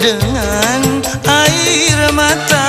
dengan air mata.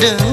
do.